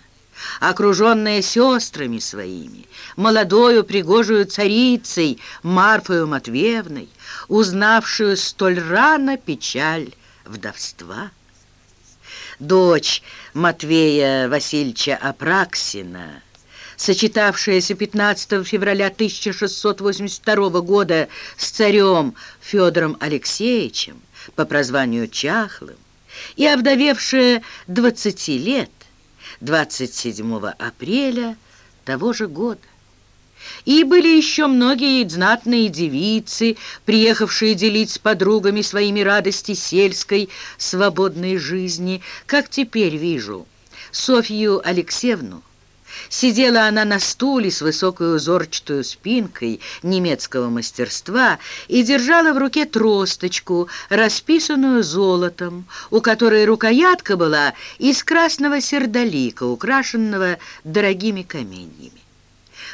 Окруженная сестрами своими, молодою пригожую царицей Марфою Матвеевной, узнавшую столь рано печаль вдовства. дочь Матвея Васильевича Апраксина, сочетавшаяся 15 февраля 1682 года с царем Федором Алексеевичем по прозванию Чахлым и овдовевшая 20 лет 27 апреля того же года. И были еще многие знатные девицы, приехавшие делить с подругами своими радости сельской свободной жизни, как теперь вижу Софью Алексеевну, Сидела она на стуле с высокой узорчатой спинкой немецкого мастерства и держала в руке тросточку, расписанную золотом, у которой рукоятка была из красного сердолика, украшенного дорогими каменьями.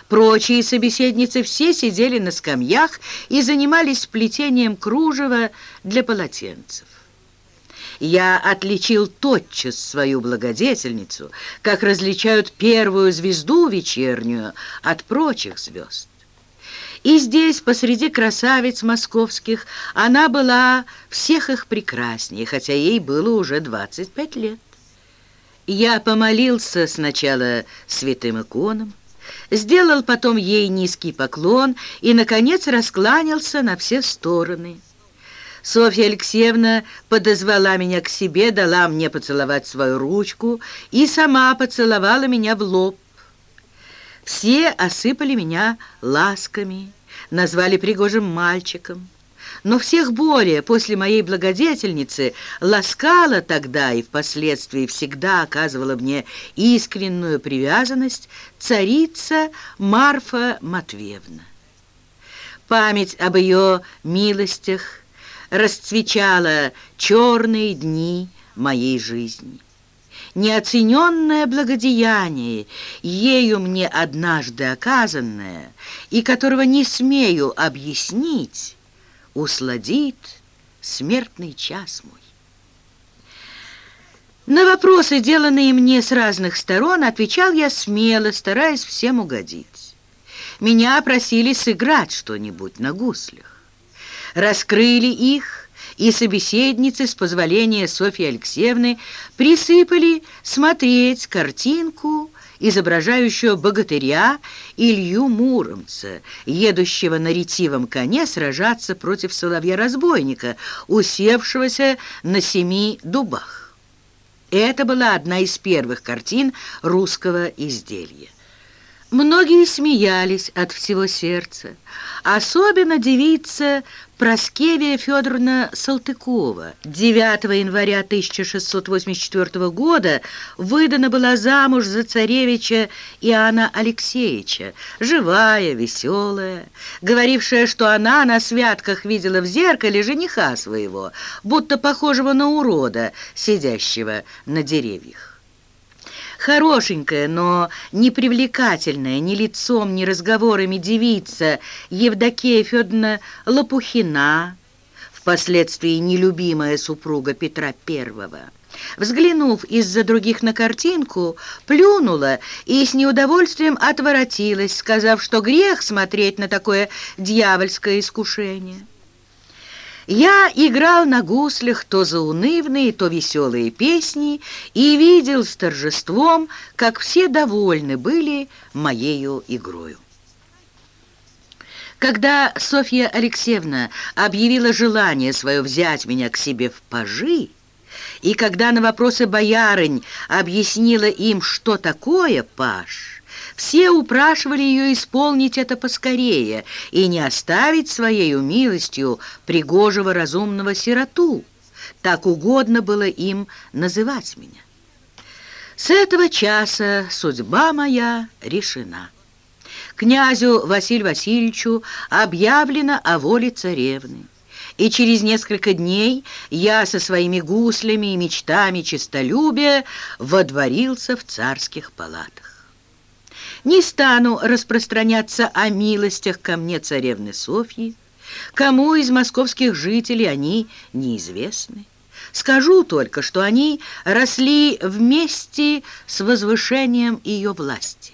Прочие собеседницы все сидели на скамьях и занимались плетением кружева для полотенцев. Я отличил тотчас свою благодетельницу, как различают первую звезду вечернюю от прочих звезд. И здесь, посреди красавиц московских, она была всех их прекраснее, хотя ей было уже 25 лет. Я помолился сначала святым иконам, сделал потом ей низкий поклон и, наконец, раскланялся на все стороны. Софья Алексеевна подозвала меня к себе, дала мне поцеловать свою ручку и сама поцеловала меня в лоб. Все осыпали меня ласками, назвали пригожим мальчиком. Но всех более после моей благодетельницы ласкала тогда и впоследствии всегда оказывала мне искреннюю привязанность царица Марфа Матвеевна. Память об ее милостях расцвечала черные дни моей жизни. Неоцененное благодеяние, ею мне однажды оказанное, и которого не смею объяснить, усладит смертный час мой. На вопросы, деланные мне с разных сторон, отвечал я смело, стараясь всем угодить. Меня просили сыграть что-нибудь на гуслях раскрыли их, и собеседницы, с позволения Софьи Алексеевны, присыпали смотреть картинку, изображающую богатыря Илью Муромца, едущего на ретивом коне сражаться против соловья-разбойника, усевшегося на семи дубах. Это была одна из первых картин русского изделия. Многие смеялись от всего сердца, особенно девица Проскевия Федоровна Салтыкова 9 января 1684 года выдана была замуж за царевича Иоанна Алексеевича, живая, веселая, говорившая, что она на святках видела в зеркале жениха своего, будто похожего на урода, сидящего на деревьях. Хорошенькая, но непривлекательная ни лицом, ни разговорами девица Евдокия Федоровна Лопухина, впоследствии нелюбимая супруга Петра Первого, взглянув из-за других на картинку, плюнула и с неудовольствием отворотилась, сказав, что грех смотреть на такое дьявольское искушение. Я играл на гуслях то заунывные, то веселые песни и видел с торжеством, как все довольны были моею игрою. Когда Софья Алексеевна объявила желание свое взять меня к себе в пажи, и когда на вопросы боярынь объяснила им, что такое паж, все упрашивали ее исполнить это поскорее и не оставить своей милостью пригожего разумного сироту. Так угодно было им называть меня. С этого часа судьба моя решена. Князю Василию Васильевичу объявлено о воле царевны. И через несколько дней я со своими гуслями и мечтами честолюбия водворился в царских палатах. Не стану распространяться о милостях ко мне царевны Софьи, кому из московских жителей они неизвестны. Скажу только, что они росли вместе с возвышением ее власти.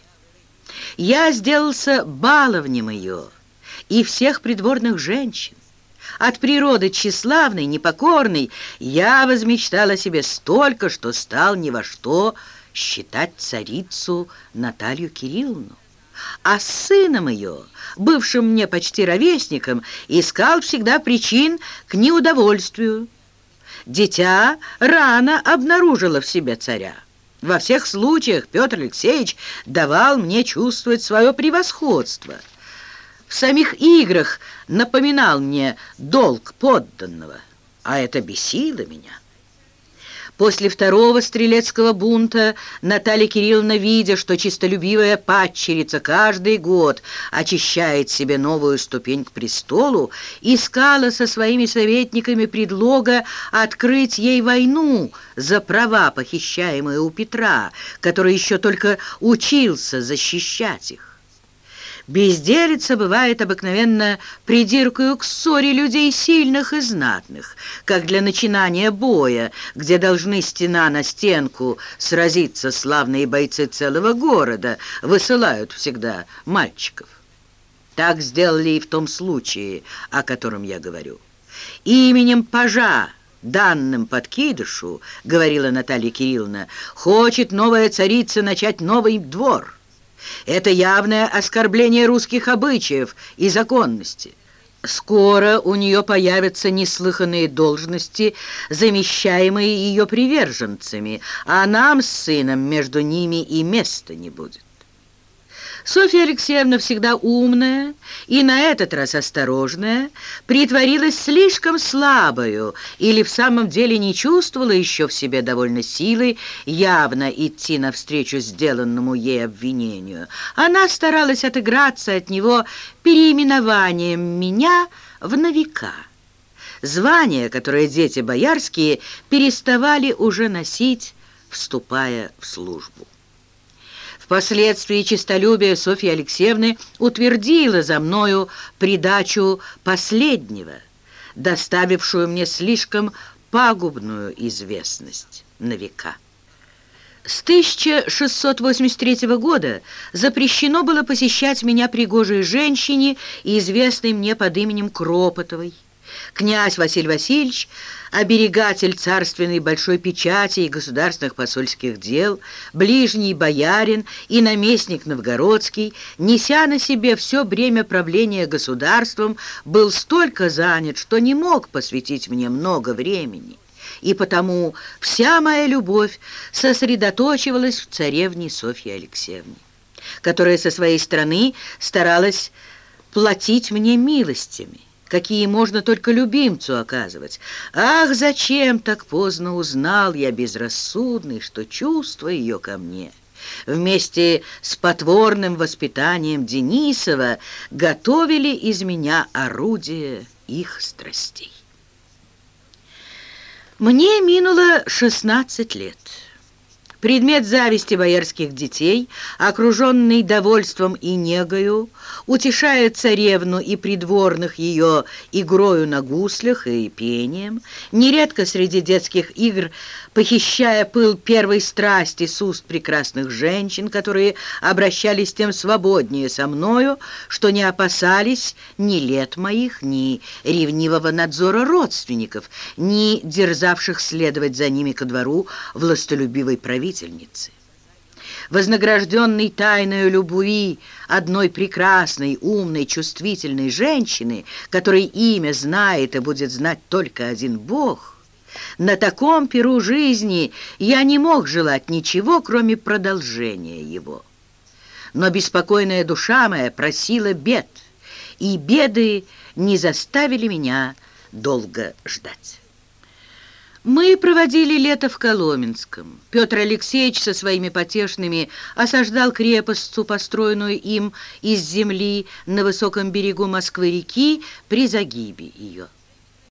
Я сделался баловнем ее и всех придворных женщин. От природы тщеславной, непокорной, я возмечтала себе столько, что стал ни во что считать царицу Наталью Кирилловну. А с сыном ее, бывшим мне почти ровесником, искал всегда причин к неудовольствию. Дитя рано обнаружило в себе царя. Во всех случаях Петр Алексеевич давал мне чувствовать свое превосходство – в самих играх напоминал мне долг подданного, а это бесило меня. После второго стрелецкого бунта Наталья Кирилловна, видя, что чистолюбивая падчерица каждый год очищает себе новую ступень к престолу, искала со своими советниками предлога открыть ей войну за права, похищаемые у Петра, который еще только учился защищать их. Безделица бывает обыкновенно придиркою к ссоре людей сильных и знатных, как для начинания боя, где должны стена на стенку сразиться славные бойцы целого города, высылают всегда мальчиков. Так сделали и в том случае, о котором я говорю. Именем пажа, данным подкидышу, говорила Наталья Кирилловна, хочет новая царица начать новый двор. Это явное оскорбление русских обычаев и законности. Скоро у нее появятся неслыханные должности, замещаемые ее приверженцами, а нам с сыном между ними и места не будет. Софья Алексеевна всегда умная и на этот раз осторожная, притворилась слишком слабою или в самом деле не чувствовала еще в себе довольно силы явно идти навстречу сделанному ей обвинению. Она старалась отыграться от него переименованием меня в новика. Звание, которое дети боярские переставали уже носить, вступая в службу. Впоследствии честолюбие Софьи Алексеевны утвердило за мною придачу последнего, доставившую мне слишком пагубную известность на века. С 1683 года запрещено было посещать меня пригожей женщине, известной мне под именем Кропотовой. Князь Василий Васильевич, оберегатель царственной большой печати и государственных посольских дел, ближний боярин и наместник новгородский, неся на себе все бремя правления государством, был столько занят, что не мог посвятить мне много времени. И потому вся моя любовь сосредоточивалась в царевне Софье Алексеевне, которая со своей стороны старалась платить мне милостями какие можно только любимцу оказывать. Ах, зачем так поздно узнал я, безрассудный, что чувство ее ко мне вместе с потворным воспитанием Денисова готовили из меня орудие их страстей. Мне минуло 16 лет. Предмет зависти боярских детей, окруженный довольством и негою, утешая царевну и придворных ее игрою на гуслях и пением, нередко среди детских игр похищая пыл первой страсти с уст прекрасных женщин, которые обращались тем свободнее со мною, что не опасались ни лет моих, ни ревнивого надзора родственников, ни дерзавших следовать за ними ко двору властолюбивой правительницы вознагражденный тайною любви одной прекрасной, умной, чувствительной женщины, которой имя знает и будет знать только один Бог, на таком перу жизни я не мог желать ничего, кроме продолжения его. Но беспокойная душа моя просила бед, и беды не заставили меня долго ждать. Мы проводили лето в Коломенском. Петр Алексеевич со своими потешными осаждал крепостцу, построенную им из земли на высоком берегу Москвы-реки при загибе ее.